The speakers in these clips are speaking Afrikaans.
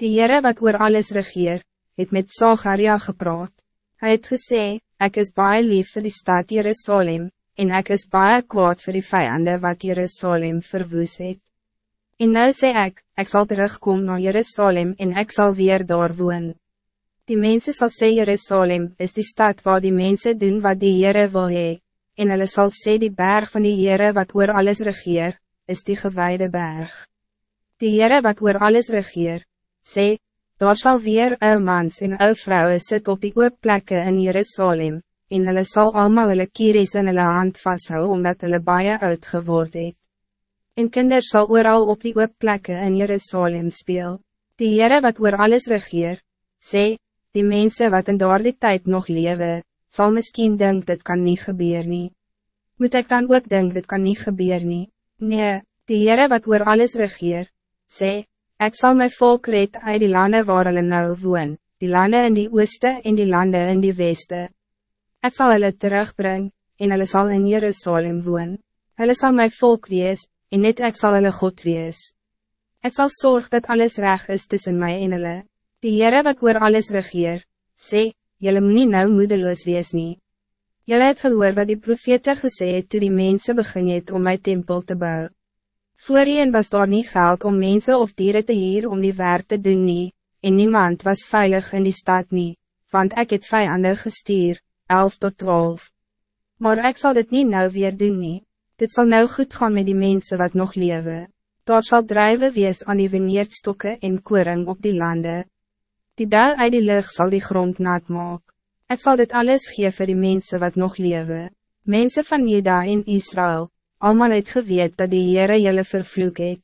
Die Heere wat oor alles regeer, het met Zacharia gepraat. Hij het gesê, ek is baie lief vir die stad Jerusalem, en ek is baie kwaad vir die vijanden wat Jerusalem verwoes het. En nou sê ek, ek zal terugkomen naar Jerusalem en ik zal weer daar woon. Die mensen zal sê Jerusalem is die stad waar die mensen doen wat die Heere wil hee, en hulle sal sê die berg van die Heere wat oor alles regeer, is die gewijde berg. Die Heere wat oor alles regeer, sê, daar zal weer ou mans en ou vrouwen sit op die oop plekke in Jerusalem, en hulle sal allemaal hulle kieries in hulle hand vasthou omdat hulle baie oud geword het. En kinders sal ooral op die oop plekke in Jerusalem speel. Die Heere wat oor alles regeer, sê, die mensen wat in daardie tijd nog leven, zal misschien denken dit kan niet gebeuren. Nie. Moet ik dan ook denken dit kan niet gebeuren? Nie? Nee, die Heere wat oor alles regeer, sê, ik zal mijn volk red uit die landen waar hulle nou woon, die landen in die ooste en die landen in die weste. Ik zal hulle terugbrengen, en hulle zal in Jerusalem woon. Hulle zal mijn volk wees, en net ik zal hulle God wees. Ik zal zorgen dat alles recht is tussen mij en hulle. Die Heere wat oor alles regeer, sê, jylle moet nie nou moedeloos wees nie. Jylle het gehoor wat die profete gesê het toe die mense begin het om my tempel te bouwen. Voorheen was daar niet geld om mensen of dieren te hier om die werk te doen nie, en niemand was veilig in die stad nie, want ik het vijanden gestuur, 11 tot 12. Maar ik zal dit niet nou weer doen nie, dit zal nou goed gaan met die mensen wat nog leven. Daar zal drijven wees aan die veneerdstokken en koring op die landen. Die dal uit die lucht zal die grond nat maak. Ik zal dit alles geven voor die mensen wat nog leven. Mensen van Juda in Israël, allemaal het geweet dat die Heere jullie vervloek het.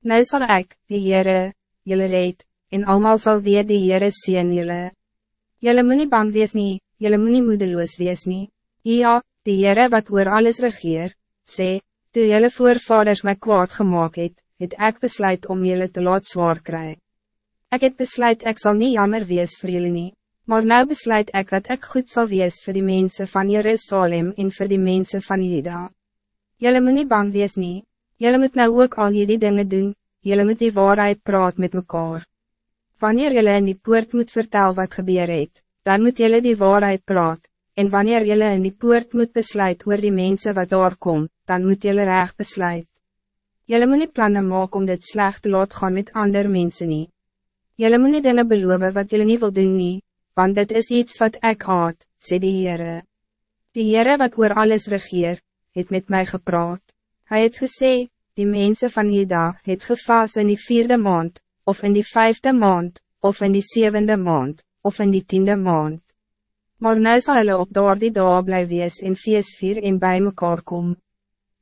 Nou zal ik, die Heere, jullie reed, en allemaal zal weer die Heere zien jullie. Jullie moet niet bang wees nie, jullie moet niet moedeloos wees nie. Ja, die Heere wat oor alles regeer, sê, toe jullie voorvaders my kwaad gemaakt het, het ek besluit om jullie te laat zwaar krijgen. Ik het besluit ik zal niet jammer wees voor jullie nie, maar nou besluit ik dat ik goed zal wees voor die mensen van Jerusalem en voor die mensen van Juda. Jullie moet niet bang wees nie, jullie moet nou ook al jullie dingen doen, jullie moet die waarheid praat met mekaar. Wanneer jullie in die poort moet vertellen wat gebeur het, dan moet jullie die waarheid praat, en wanneer jullie in die poort moet besluit oor die mensen wat daar kom, dan moet jullie recht besluit. Jullie moet niet plannen maken om dit slecht te laat gaan met andere mensen niet. Jullie moet nie dinge beloof wat jullie niet wil doen nie, want dit is iets wat ik haat, sê die Heere. Die Heere wat oor alles regeer, het met mij gepraat. Hij het gesê, die mensen van Juda het gevaas in die vierde maand, of in die vijfde maand, of in die zevende maand, of in die tiende maand. Maar nou sal hulle op daar die dag bly wees en feest vier en bij mekaar kom.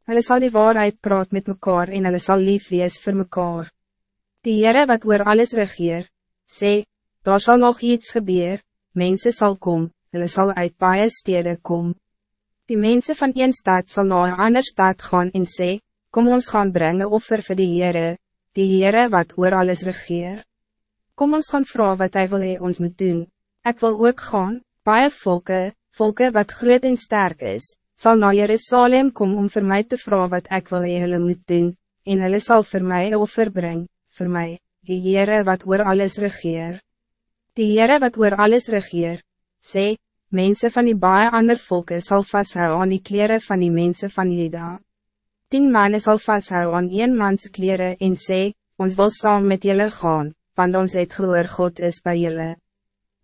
Hulle sal die waarheid praat met mekaar en hulle sal lief wees vir mekaar. Die Heere wat oor alles regeer, sê, daar zal nog iets gebeuren. mensen zal kom, hulle sal uit baie stede kom. Die mensen van een stad zal naar een ander stad gaan en sê, kom ons gaan brengen offer voor die Heere, die Heere wat oor alles regeer. Kom ons gaan vragen wat hij wil hy ons moet doen. Ik wil ook gaan, baie volke, volke wat groot en sterk is, zal naar Jerusalem komen om voor mij te vragen wat ik wil hy hulle moet doen, en hulle sal voor mij offer brengen voor mij, die Heere wat oor alles regeer. Die Heere wat oor alles regeer, sê, mensen van die baie ander volke sal vasthou aan die kleren van die mensen van Juda. Tien mannen sal vasthou aan een mans kleren en sê, ons wil saam met jullie gaan, want ons het gehoor God is bij jullie.